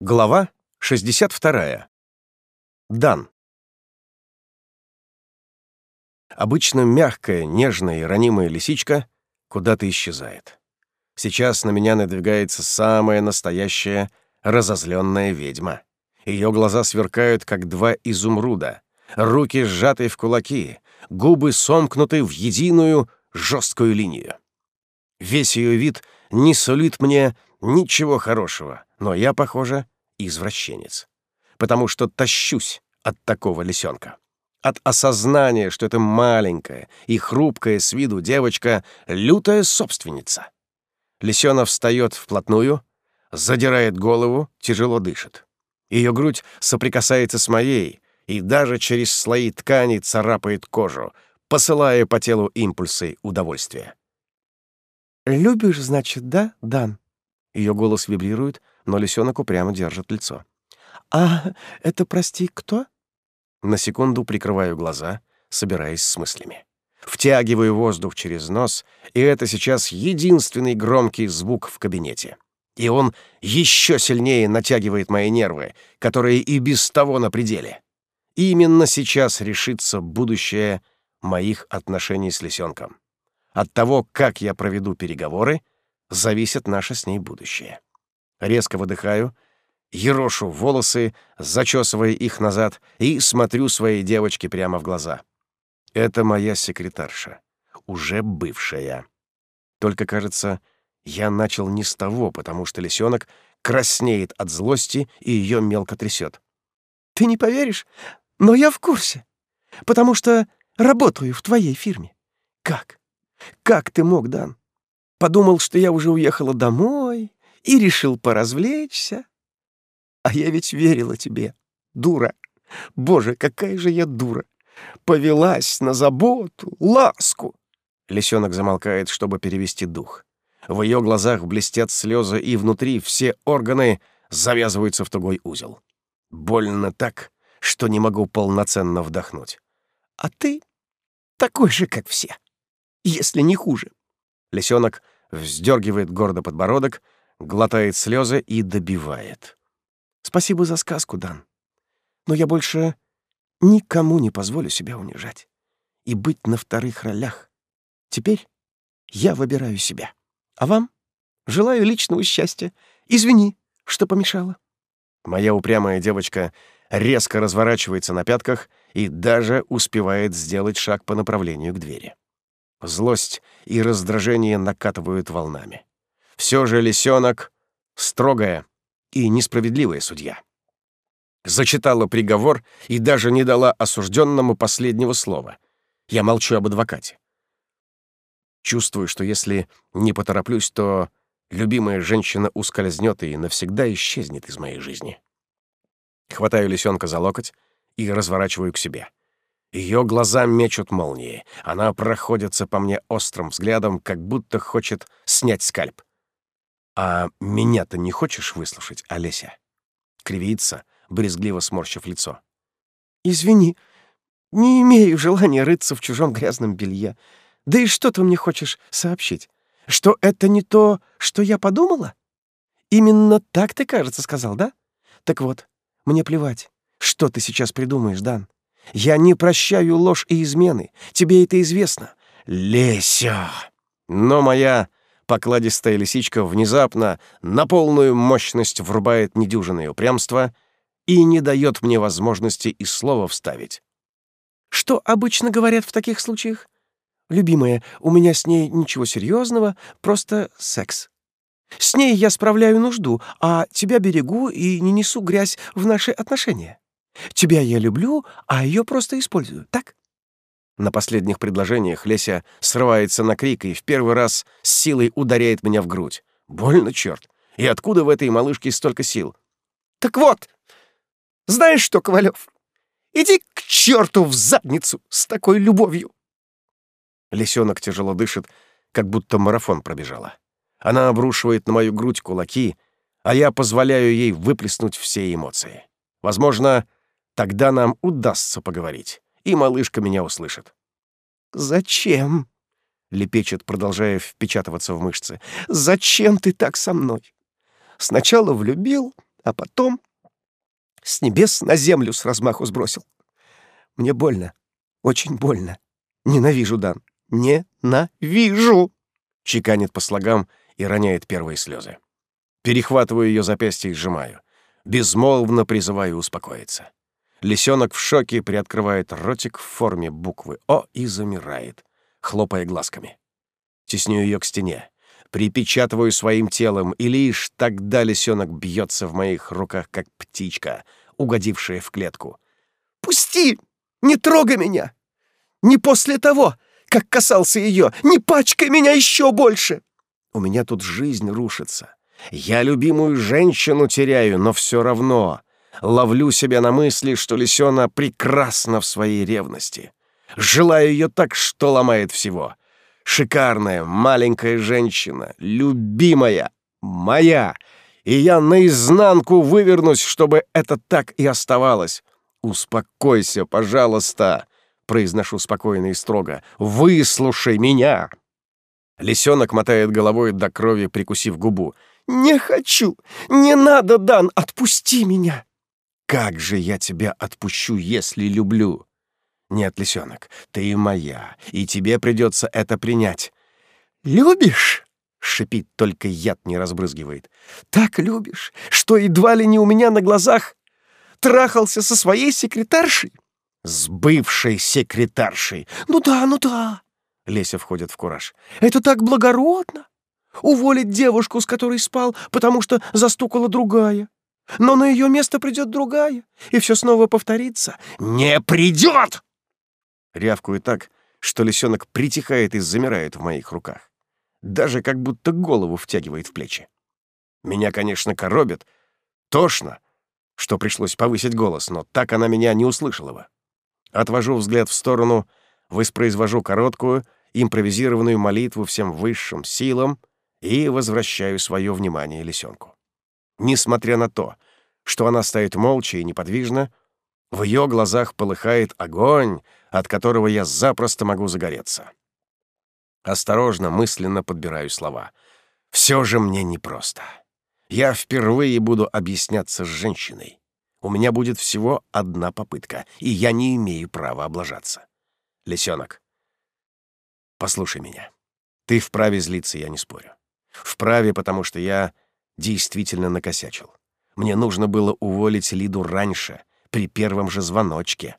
Глава 62. Дан. Обычно мягкая, нежная и ранимая лисичка куда-то исчезает. Сейчас на меня надвигается самая настоящая разозленная ведьма. Ее глаза сверкают, как два изумруда, руки сжаты в кулаки, губы сомкнуты в единую жесткую линию. Весь ее вид не сулит мне ничего хорошего, но я, похоже, извращенец. Потому что тащусь от такого лисенка. От осознания, что это маленькая и хрупкая с виду девочка — лютая собственница. Лисена встает вплотную, задирает голову, тяжело дышит. Ее грудь соприкасается с моей и даже через слои ткани царапает кожу, посылая по телу импульсы удовольствия. «Любишь, значит, да, Дан?» Ее голос вибрирует, но лисенок упрямо держит лицо. «А это, прости, кто?» На секунду прикрываю глаза, собираясь с мыслями. Втягиваю воздух через нос, и это сейчас единственный громкий звук в кабинете. И он еще сильнее натягивает мои нервы, которые и без того на пределе. Именно сейчас решится будущее моих отношений с лисенком. От того, как я проведу переговоры, зависит наше с ней будущее. Резко выдыхаю, ерошу волосы, зачесывая их назад, и смотрю своей девочке прямо в глаза. Это моя секретарша, уже бывшая. Только, кажется, я начал не с того, потому что лисенок краснеет от злости и ее мелко трясет. «Ты не поверишь, но я в курсе, потому что работаю в твоей фирме. Как? Как ты мог, Дан? Подумал, что я уже уехала домой и решил поразвлечься. А я ведь верила тебе, дура. Боже, какая же я дура. Повелась на заботу, ласку. Лисенок замолкает, чтобы перевести дух. В ее глазах блестят слезы, и внутри все органы завязываются в тугой узел. Больно так, что не могу полноценно вдохнуть. А ты такой же, как все если не хуже. Лисенок вздергивает гордо подбородок, глотает слезы и добивает. Спасибо за сказку, Дан. Но я больше никому не позволю себя унижать и быть на вторых ролях. Теперь я выбираю себя. А вам желаю личного счастья. Извини, что помешала. Моя упрямая девочка резко разворачивается на пятках и даже успевает сделать шаг по направлению к двери. Злость и раздражение накатывают волнами. Все же лисенок — строгая и несправедливая судья. Зачитала приговор и даже не дала осужденному последнего слова. Я молчу об адвокате. Чувствую, что если не потороплюсь, то любимая женщина ускользнет и навсегда исчезнет из моей жизни. Хватаю лисенка за локоть и разворачиваю к себе. Ее глаза мечут молнии. Она проходится по мне острым взглядом, как будто хочет снять скальп. «А меня-то не хочешь выслушать, Олеся?» Кривится, брезгливо сморщив лицо. «Извини, не имею желания рыться в чужом грязном белье. Да и что ты мне хочешь сообщить? Что это не то, что я подумала? Именно так ты, кажется, сказал, да? Так вот, мне плевать, что ты сейчас придумаешь, Дан. Я не прощаю ложь и измены. Тебе это известно. Леся! Но моя покладистая лисичка внезапно на полную мощность врубает недюжинное упрямство и не дает мне возможности и слова вставить. Что обычно говорят в таких случаях? Любимая, у меня с ней ничего серьезного, просто секс. С ней я справляю нужду, а тебя берегу и не несу грязь в наши отношения. Тебя я люблю, а ее просто использую, так?» На последних предложениях Леся срывается на крик и в первый раз с силой ударяет меня в грудь. Больно, черт. И откуда в этой малышке столько сил? «Так вот, знаешь что, Ковалев? Иди к черту в задницу с такой любовью!» Лисенок тяжело дышит, как будто марафон пробежала. Она обрушивает на мою грудь кулаки, а я позволяю ей выплеснуть все эмоции. Возможно, Тогда нам удастся поговорить, и малышка меня услышит. «Зачем?» — лепечет, продолжая впечатываться в мышцы. «Зачем ты так со мной? Сначала влюбил, а потом с небес на землю с размаху сбросил. Мне больно, очень больно. Ненавижу, Дан, ненавижу!» Чеканит по слогам и роняет первые слезы. Перехватываю ее запястье и сжимаю. Безмолвно призываю успокоиться. Лисенок в шоке приоткрывает ротик в форме буквы «О» и замирает, хлопая глазками. Тесню ее к стене, припечатываю своим телом, и лишь тогда лисенок бьется в моих руках, как птичка, угодившая в клетку. «Пусти! Не трогай меня! Не после того, как касался ее! Не пачкай меня еще больше!» У меня тут жизнь рушится. Я любимую женщину теряю, но все равно ловлю себя на мысли, что Лисена прекрасна в своей ревности. Желаю ее так, что ломает всего. Шикарная, маленькая женщина, любимая, моя. И я наизнанку вывернусь, чтобы это так и оставалось. «Успокойся, пожалуйста», — произношу спокойно и строго. «Выслушай меня». Лисенок мотает головой до крови, прикусив губу. «Не хочу! Не надо, Дан! Отпусти меня!» «Как же я тебя отпущу, если люблю?» «Нет, лисенок, ты моя, и тебе придется это принять». «Любишь?» — шипит, только яд не разбрызгивает. «Так любишь, что едва ли не у меня на глазах трахался со своей секретаршей?» «С бывшей секретаршей!» «Ну да, ну да!» Леся входит в кураж. «Это так благородно! Уволить девушку, с которой спал, потому что застукала другая. Но на ее место придет другая, и все снова повторится. «Не придет!» Рявкую так, что лисенок притихает и замирает в моих руках. Даже как будто голову втягивает в плечи. Меня, конечно, коробит, тошно, что пришлось повысить голос, но так она меня не услышала бы. Отвожу взгляд в сторону, воспроизвожу короткую, импровизированную молитву всем высшим силам и возвращаю свое внимание лисенку. Несмотря на то, что она стоит молча и неподвижно, в ее глазах полыхает огонь, от которого я запросто могу загореться. Осторожно, мысленно подбираю слова. Все же мне непросто. Я впервые буду объясняться с женщиной. У меня будет всего одна попытка, и я не имею права облажаться. Лисенок, послушай меня. Ты вправе злиться, я не спорю. Вправе, потому что я действительно накосячил. Мне нужно было уволить Лиду раньше, при первом же звоночке.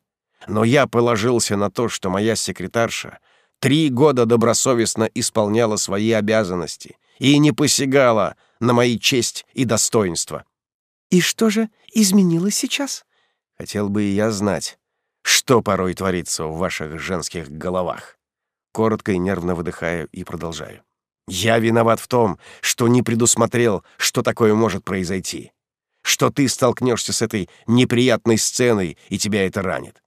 Но я положился на то, что моя секретарша три года добросовестно исполняла свои обязанности и не посягала на мои честь и достоинство. «И что же изменилось сейчас?» Хотел бы и я знать, что порой творится в ваших женских головах. Коротко и нервно выдыхаю и продолжаю. Я виноват в том, что не предусмотрел, что такое может произойти. Что ты столкнешься с этой неприятной сценой, и тебя это ранит.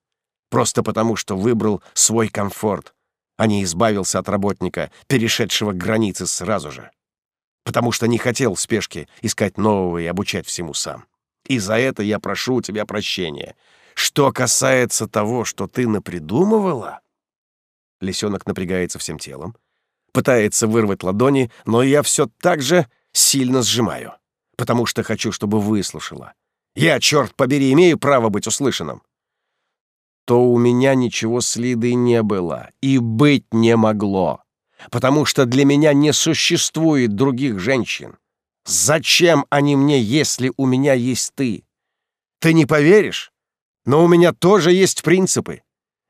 Просто потому, что выбрал свой комфорт, а не избавился от работника, перешедшего границы сразу же. Потому что не хотел в спешке искать нового и обучать всему сам. И за это я прошу у тебя прощения. Что касается того, что ты напридумывала... Лисенок напрягается всем телом, пытается вырвать ладони, но я все так же сильно сжимаю, потому что хочу, чтобы выслушала. Я, черт побери, имею право быть услышанным. То у меня ничего с Лидой не было и быть не могло, потому что для меня не существует других женщин. Зачем они мне, если у меня есть ты? Ты не поверишь, но у меня тоже есть принципы.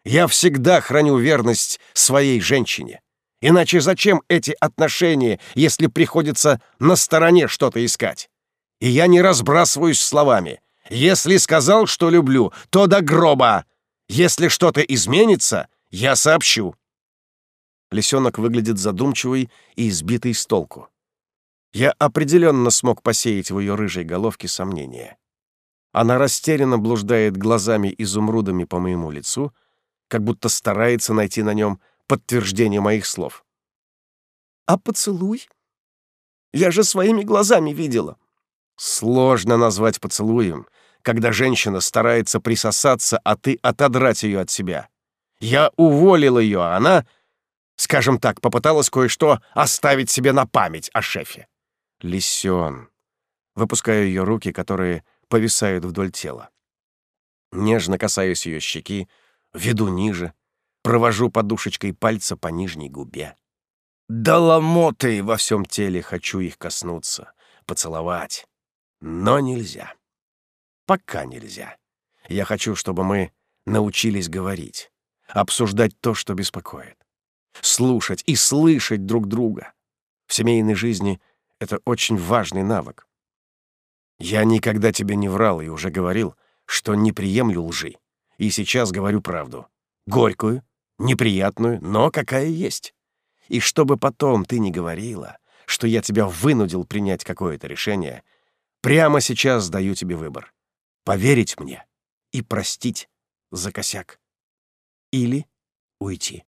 Я всегда храню верность своей женщине. Иначе зачем эти отношения, если приходится на стороне что-то искать? И я не разбрасываюсь словами. Если сказал, что люблю, то до гроба. Если что-то изменится, я сообщу. Лисенок выглядит задумчивый и избитый с толку. Я определенно смог посеять в ее рыжей головке сомнения. Она растерянно блуждает глазами изумрудами по моему лицу, как будто старается найти на нем подтверждение моих слов. «А поцелуй? Я же своими глазами видела». Сложно назвать поцелуем, когда женщина старается присосаться, а ты отодрать ее от себя. Я уволил ее, а она, скажем так, попыталась кое-что оставить себе на память о шефе. Лисен, Выпускаю ее руки, которые повисают вдоль тела. Нежно касаюсь ее щеки, веду ниже, провожу подушечкой пальца по нижней губе. До ломоты во всем теле хочу их коснуться, поцеловать. Но нельзя. Пока нельзя. Я хочу, чтобы мы научились говорить, обсуждать то, что беспокоит, слушать и слышать друг друга. В семейной жизни это очень важный навык. Я никогда тебе не врал и уже говорил, что не приемлю лжи. И сейчас говорю правду. Горькую, неприятную, но какая есть. И чтобы потом ты не говорила, что я тебя вынудил принять какое-то решение, прямо сейчас даю тебе выбор. Поверить мне и простить за косяк. Или уйти.